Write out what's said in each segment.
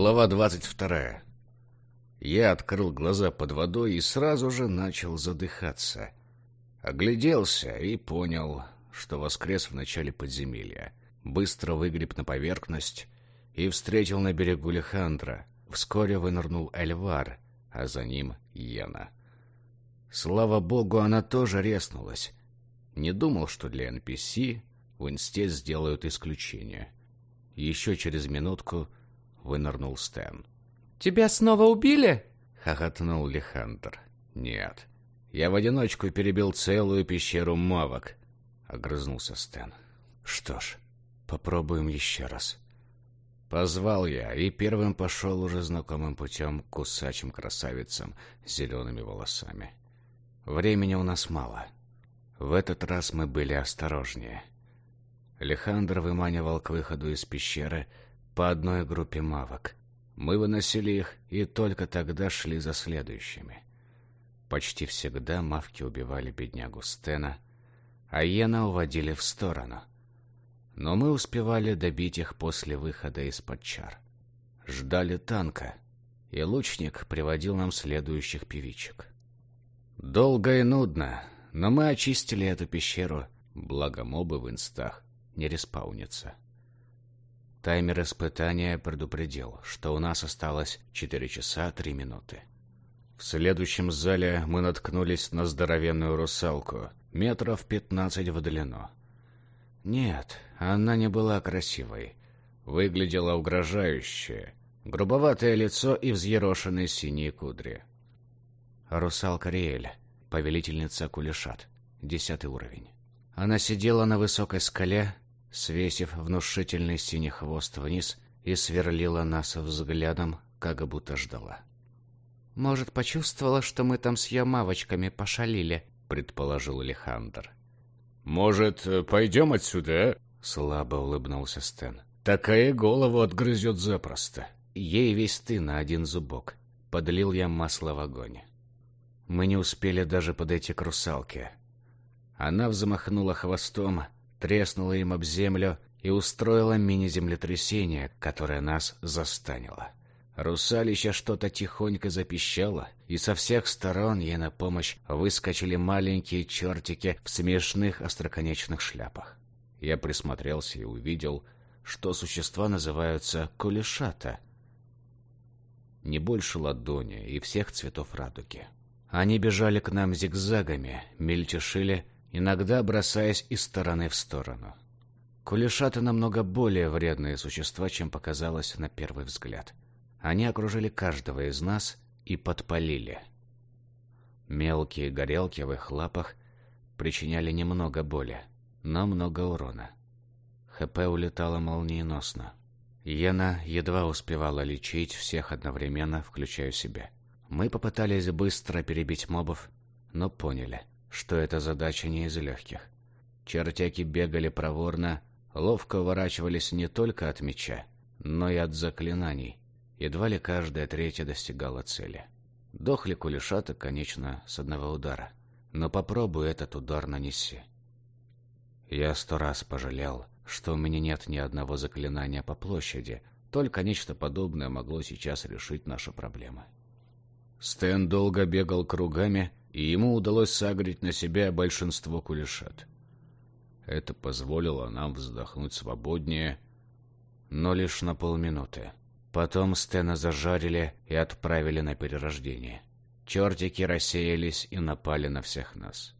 Глава двадцать вторая. Я открыл глаза под водой и сразу же начал задыхаться. Огляделся и понял, что воскрес в начале подземелья. Быстро выгреб на поверхность и встретил на берегу Лехандра. Вскоре вынырнул Эльвар, а за ним Йена. Слава богу, она тоже резнулась. Не думал, что для NPC в инсте сделают исключение. Еще через минутку вынырнул Стэн. «Тебя снова убили?» — хохотнул Лихантер. «Нет, я в одиночку перебил целую пещеру мавок», — огрызнулся Стэн. «Что ж, попробуем еще раз». Позвал я и первым пошел уже знакомым путем к кусачим красавицам с зелеными волосами. Времени у нас мало. В этот раз мы были осторожнее. Алехандро выманивал к выходу из пещеры по одной группе мавок. Мы выносили их и только тогда шли за следующими. Почти всегда мавки убивали беднягу Стена, а Йена уводили в сторону. Но мы успевали добить их после выхода из-под чар. Ждали танка, и лучник приводил нам следующих певичек. Долго и нудно, но мы очистили эту пещеру, благо мобы в инстах не респаунятся. Таймер испытания предупредил, что у нас осталось 4 часа 3 минуты. В следующем зале мы наткнулись на здоровенную русалку, метров 15 в длину. Нет, она не была красивой. Выглядела угрожающе. Грубоватое лицо и взъерошенные синие кудри. Русалка Риэль, повелительница Кулешат, десятый уровень. Она сидела на высокой скале, свесив внушительный синий хвост вниз и сверлила нас взглядом, как будто ждала. «Может, почувствовала, что мы там с ямавочками пошалили?» — предположил Алехандр. «Может, пойдем отсюда, а?» — слабо улыбнулся Стэн. «Такая голову отгрызет запросто. Ей весь ты на один зубок. Подлил я масло в огонь. Мы не успели даже подойти к русалке. Она взмахнула хвостом, треснула им об землю и устроила мини-землетрясение, которое нас застанило. Русалища что-то тихонько запищало, и со всех сторон ей на помощь выскочили маленькие чертики в смешных остроконечных шляпах. Я присмотрелся и увидел, что существа называются кулешата. Не больше ладони и всех цветов радуги. Они бежали к нам зигзагами, мельтешили иногда бросаясь из стороны в сторону. Кулешаты намного более вредные существа, чем показалось на первый взгляд. Они окружили каждого из нас и подпалили. Мелкие горелки в их лапах причиняли немного боли, но много урона. ХП улетало молниеносно. Йена едва успевала лечить всех одновременно, включая себя. Мы попытались быстро перебить мобов, но поняли — что эта задача не из легких. Чертяки бегали проворно, ловко уворачивались не только от меча, но и от заклинаний. Едва ли каждая третья достигала цели. Дохли кулешата, конечно, с одного удара. Но попробуй этот удар нанеси. Я сто раз пожалел, что у меня нет ни одного заклинания по площади, только нечто подобное могло сейчас решить наши проблемы. Стэн долго бегал кругами, и ему удалось сагрить на себя большинство кулешат. Это позволило нам вздохнуть свободнее, но лишь на полминуты. Потом Стена зажарили и отправили на перерождение. Чертики рассеялись и напали на всех нас.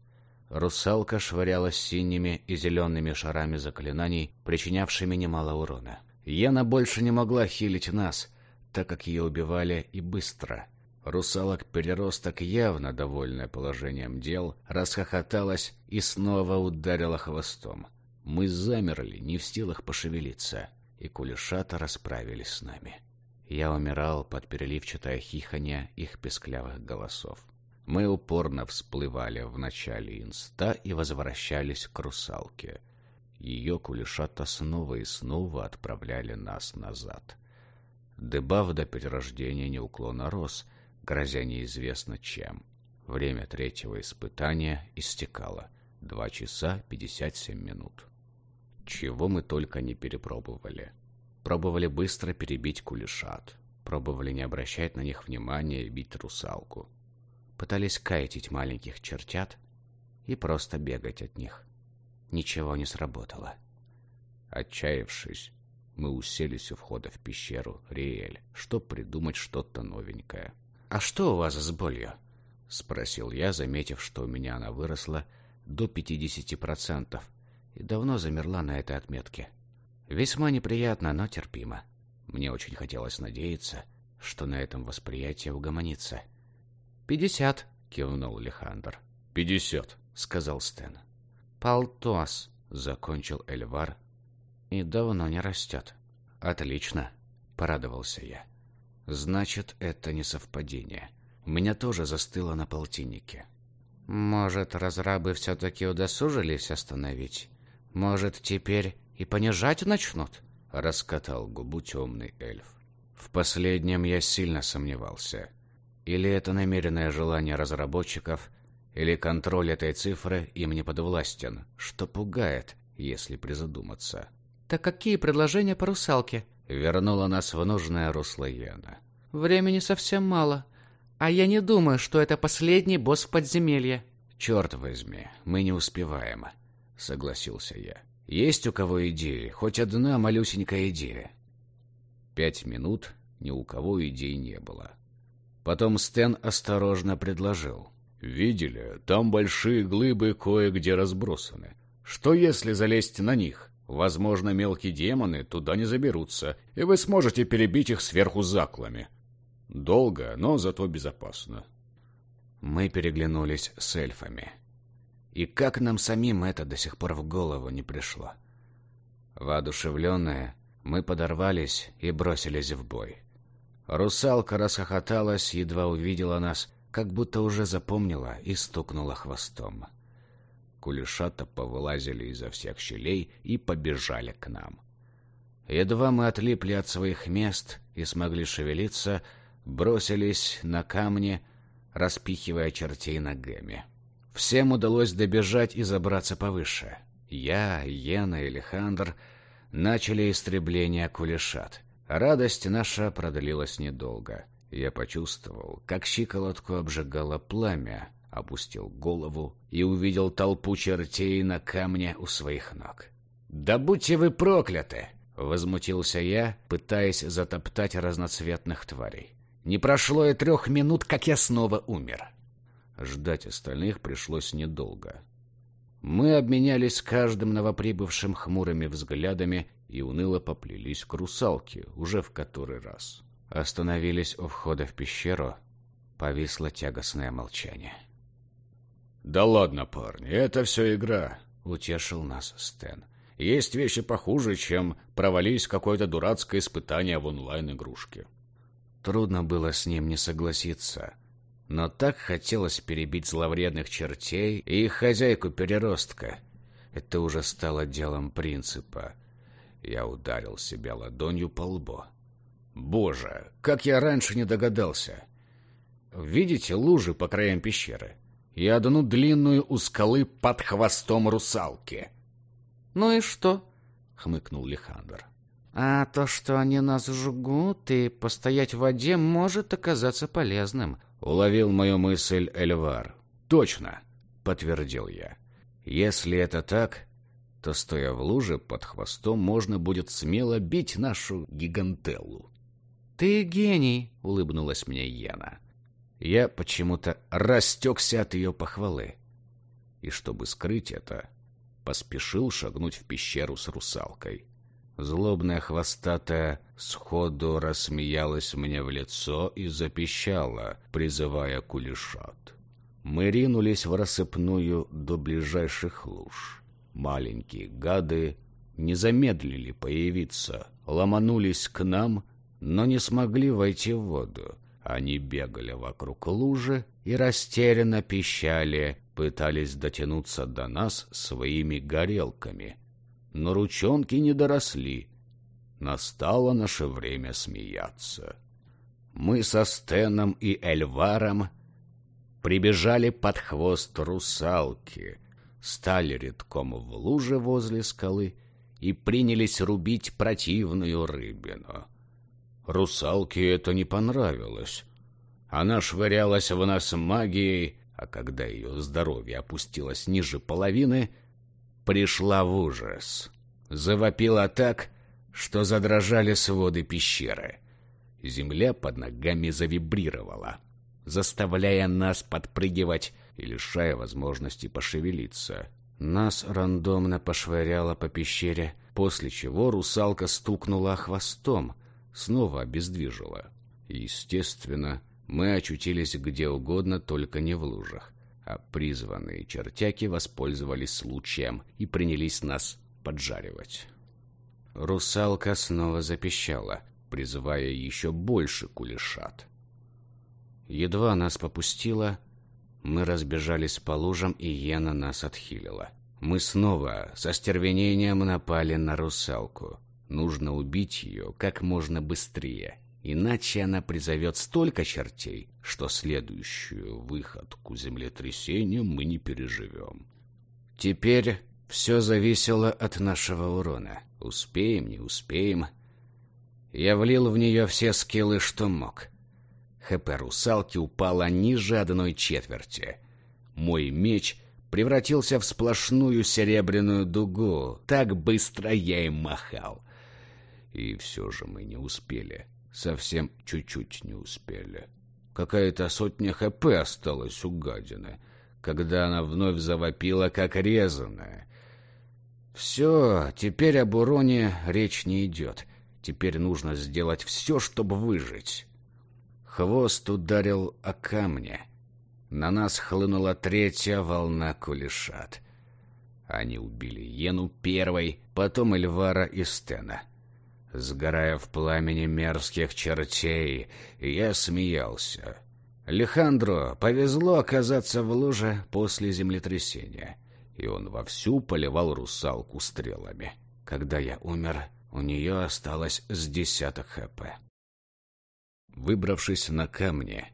Русалка швырялась синими и зелеными шарами заклинаний, причинявшими немало урона. Яна больше не могла хилить нас, так как ее убивали и быстро — Русалок-переросток, явно довольная положением дел, расхохоталась и снова ударила хвостом. Мы замерли, не в силах пошевелиться, и кулешата расправились с нами. Я умирал под переливчатое хиханье их песклявых голосов. Мы упорно всплывали в начале инста и возвращались к русалке. Ее кулешата снова и снова отправляли нас назад. Дебаф до перерождения неуклонно рос — грозя неизвестно чем. Время третьего испытания истекало. Два часа пятьдесят семь минут. Чего мы только не перепробовали. Пробовали быстро перебить кулешат. пробовали не обращать на них внимания и бить русалку. Пытались кайтить маленьких чертят и просто бегать от них. Ничего не сработало. Отчаявшись, мы уселись у входа в пещеру Риэль, чтобы придумать что-то новенькое. «А что у вас с болью?» — спросил я, заметив, что у меня она выросла до 50% и давно замерла на этой отметке. Весьма неприятно, но терпимо. Мне очень хотелось надеяться, что на этом восприятие угомонится. «Пятьдесят», — кивнул Лехандр. «Пятьдесят», — сказал Стэн. «Полтос», — закончил Эльвар. «И давно не растет». «Отлично», — порадовался я. «Значит, это не совпадение. У меня тоже застыло на полтиннике». «Может, разрабы все-таки удосужились остановить? Может, теперь и понижать начнут?» — раскатал губу темный эльф. В последнем я сильно сомневался. Или это намеренное желание разработчиков, или контроль этой цифры им не подвластен, что пугает, если призадуматься. «Так какие предложения по русалке?» Вернула нас в нужное русло Яна. «Времени совсем мало. А я не думаю, что это последний босс в подземелье». «Черт возьми, мы не успеваем», — согласился я. «Есть у кого идеи? Хоть одна малюсенькая идея?» Пять минут ни у кого идей не было. Потом Стэн осторожно предложил. «Видели? Там большие глыбы кое-где разбросаны. Что если залезть на них? Возможно, мелкие демоны туда не заберутся, и вы сможете перебить их сверху заклами. Долго, но зато безопасно. Мы переглянулись с эльфами. И как нам самим это до сих пор в голову не пришло? Воодушевленные, мы подорвались и бросились в бой. Русалка расхохоталась, едва увидела нас, как будто уже запомнила и стукнула хвостом. — Кулешата повылазили изо всех щелей и побежали к нам. Едва мы отлипли от своих мест и смогли шевелиться, бросились на камни, распихивая чертей ногами. Всем удалось добежать и забраться повыше. Я, Йена и Лехандр начали истребление кулешат. Радость наша продлилась недолго. Я почувствовал, как щиколотку обжигало пламя, опустил голову и увидел толпу чертей на камне у своих ног. «Да будьте вы прокляты!» — возмутился я, пытаясь затоптать разноцветных тварей. «Не прошло и трех минут, как я снова умер». Ждать остальных пришлось недолго. Мы обменялись каждым новоприбывшим хмурыми взглядами и уныло поплелись к русалке уже в который раз. Остановились у входа в пещеру. Повисло тягостное молчание. «Да ладно, парни, это все игра», — утешил нас Стэн. «Есть вещи похуже, чем провались какое-то дурацкое испытание в онлайн-игрушке». Трудно было с ним не согласиться. Но так хотелось перебить зловредных чертей и их хозяйку-переростка. Это уже стало делом принципа. Я ударил себя ладонью по лбу. «Боже, как я раньше не догадался! Видите лужи по краям пещеры?» И одну длинную у скалы под хвостом русалки. «Ну и что?» — хмыкнул Лихандр. «А то, что они нас жгут, и постоять в воде может оказаться полезным», — уловил мою мысль Эльвар. «Точно!» — подтвердил я. «Если это так, то, стоя в луже под хвостом, можно будет смело бить нашу гигантеллу». «Ты гений!» — улыбнулась мне Яна. Я почему-то растекся от ее похвалы. И чтобы скрыть это, поспешил шагнуть в пещеру с русалкой. Злобная хвостатая сходу рассмеялась мне в лицо и запищала, призывая кулешат. Мы ринулись в рассыпную до ближайших луж. Маленькие гады не замедлили появиться, ломанулись к нам, но не смогли войти в воду. Они бегали вокруг лужи и растерянно пищали, пытались дотянуться до нас своими горелками. Но ручонки не доросли. Настало наше время смеяться. Мы со Стеном и Эльваром прибежали под хвост русалки, стали редком в луже возле скалы и принялись рубить противную рыбину — Русалке это не понравилось. Она швырялась в нас магией, а когда ее здоровье опустилось ниже половины, пришла в ужас. Завопила так, что задрожали своды пещеры. Земля под ногами завибрировала, заставляя нас подпрыгивать и лишая возможности пошевелиться. Нас рандомно пошвыряло по пещере, после чего русалка стукнула хвостом, снова обездвижила. Естественно, мы очутились где угодно, только не в лужах, а призванные чертяки воспользовались случаем и принялись нас поджаривать. Русалка снова запищала, призывая еще больше кулешат. Едва нас попустила, мы разбежались по лужам, и Йена нас отхилила. Мы снова со стервенением напали на русалку. Нужно убить ее как можно быстрее. Иначе она призовет столько чертей, что следующую выходку землетрясения мы не переживем. Теперь все зависело от нашего урона. Успеем, не успеем. Я влил в нее все скиллы, что мог. ХП русалки упало ниже одной четверти. Мой меч превратился в сплошную серебряную дугу. Так быстро я им махал. И все же мы не успели. Совсем чуть-чуть не успели. Какая-то сотня ХП осталась у гадины, когда она вновь завопила, как резаная. Все, теперь об уроне речь не идет. Теперь нужно сделать все, чтобы выжить. Хвост ударил о камни. На нас хлынула третья волна кулешат. Они убили Йену первой, потом Эльвара и Стена. Сгорая в пламени мерзких чертей, я смеялся. Лехандро повезло оказаться в луже после землетрясения, и он вовсю поливал русалку стрелами. Когда я умер, у нее осталось с десяток хп. Выбравшись на камни,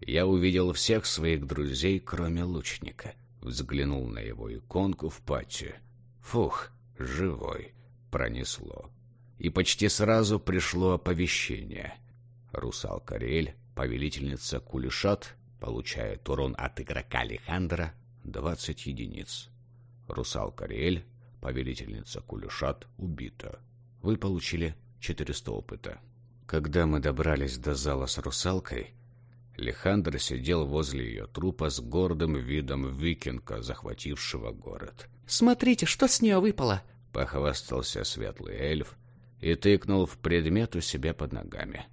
я увидел всех своих друзей, кроме лучника. Взглянул на его иконку в патче. Фух, живой. Пронесло и почти сразу пришло оповещение. Русалка Риэль, повелительница Кулишат, получает урон от игрока Алехандра 20 единиц. Русалка Риэль, повелительница Кулишат, убита. Вы получили 400 опыта. Когда мы добрались до зала с русалкой, Лехандр сидел возле ее трупа с гордым видом викинга, захватившего город. «Смотрите, что с нее выпало!» — похвастался светлый эльф, и тыкнул в предмет у себя под ногами.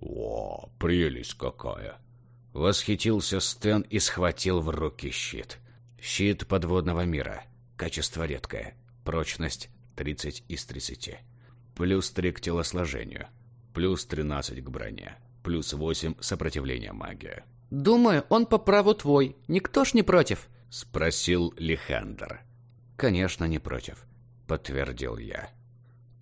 «О, прелесть какая!» Восхитился Стэн и схватил в руки щит. Щит подводного мира. Качество редкое. Прочность 30 из 30. Плюс 3 к телосложению. Плюс 13 к броне. Плюс 8 сопротивления магии. «Думаю, он по праву твой. Никто ж не против?» Спросил Лихандр. «Конечно, не против», — подтвердил я.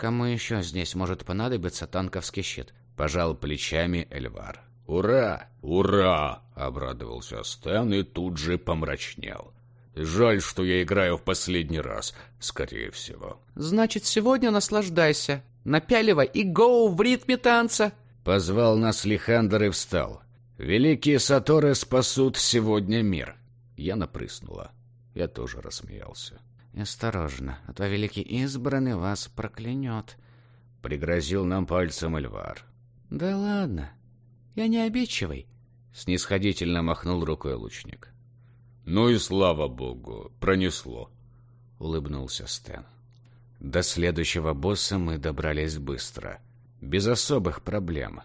Кому еще здесь может понадобиться танковский щит? Пожал плечами Эльвар. «Ура! Ура!» — обрадовался Стэн и тут же помрачнел. «Жаль, что я играю в последний раз, скорее всего». «Значит, сегодня наслаждайся. Напяливай и гоу в ритме танца!» Позвал нас Лихандр и встал. «Великие Саторы спасут сегодня мир». Я напрыснула. Я тоже рассмеялся. «Осторожно, а то великий избранный вас проклянет», — пригрозил нам пальцем Эльвар. «Да ладно, я не обидчивый», — снисходительно махнул рукой лучник. «Ну и слава богу, пронесло», — улыбнулся Стэн. До следующего босса мы добрались быстро, без особых проблем,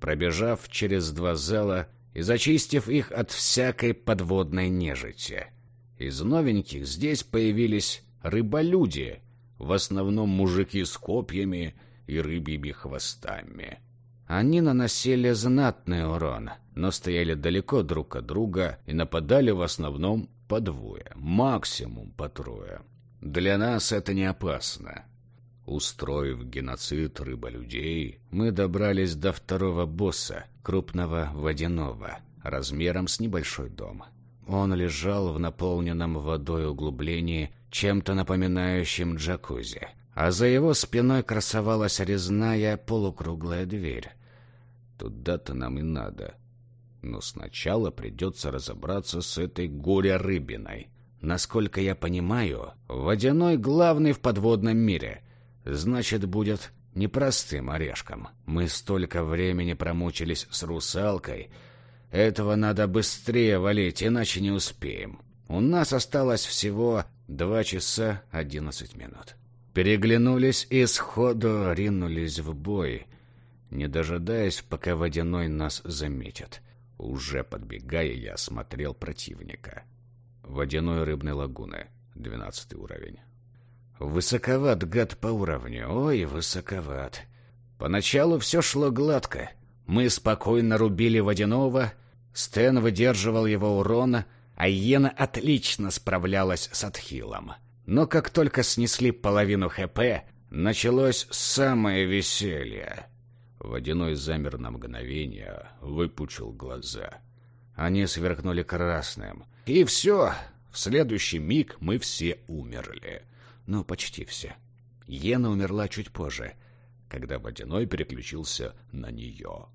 пробежав через два зала и зачистив их от всякой подводной нежити. Из новеньких здесь появились рыболюди, в основном мужики с копьями и рыбьими хвостами. Они наносили знатный урон, но стояли далеко друг от друга и нападали в основном по двое, максимум по трое. Для нас это не опасно. Устроив геноцид рыболюдей, мы добрались до второго босса, крупного водяного, размером с небольшой дом. Он лежал в наполненном водой углублении, чем-то напоминающем джакузи. а за его спиной красовалась резная полукруглая дверь. Туда-то нам и надо. Но сначала придется разобраться с этой горе-рыбиной. Насколько я понимаю, водяной главный в подводном мире. Значит, будет непростым орешком. Мы столько времени промучились с русалкой. Этого надо быстрее валить, иначе не успеем. У нас осталось всего два часа одиннадцать минут. Переглянулись и сходу ринулись в бой, не дожидаясь, пока водяной нас заметит. Уже подбегая, я смотрел противника. Водяной рыбной лагуны, двенадцатый уровень. Высоковат гад по уровню, ой, высоковат. Поначалу все шло гладко. Мы спокойно рубили водяного, Стэн выдерживал его урона, а Йена отлично справлялась с отхилом. Но как только снесли половину ХП, началось самое веселье. Водяной замер на мгновение, выпучил глаза. Они сверкнули красным. И все, в следующий миг мы все умерли. Ну, почти все. Йена умерла чуть позже, когда Водяной переключился на нее.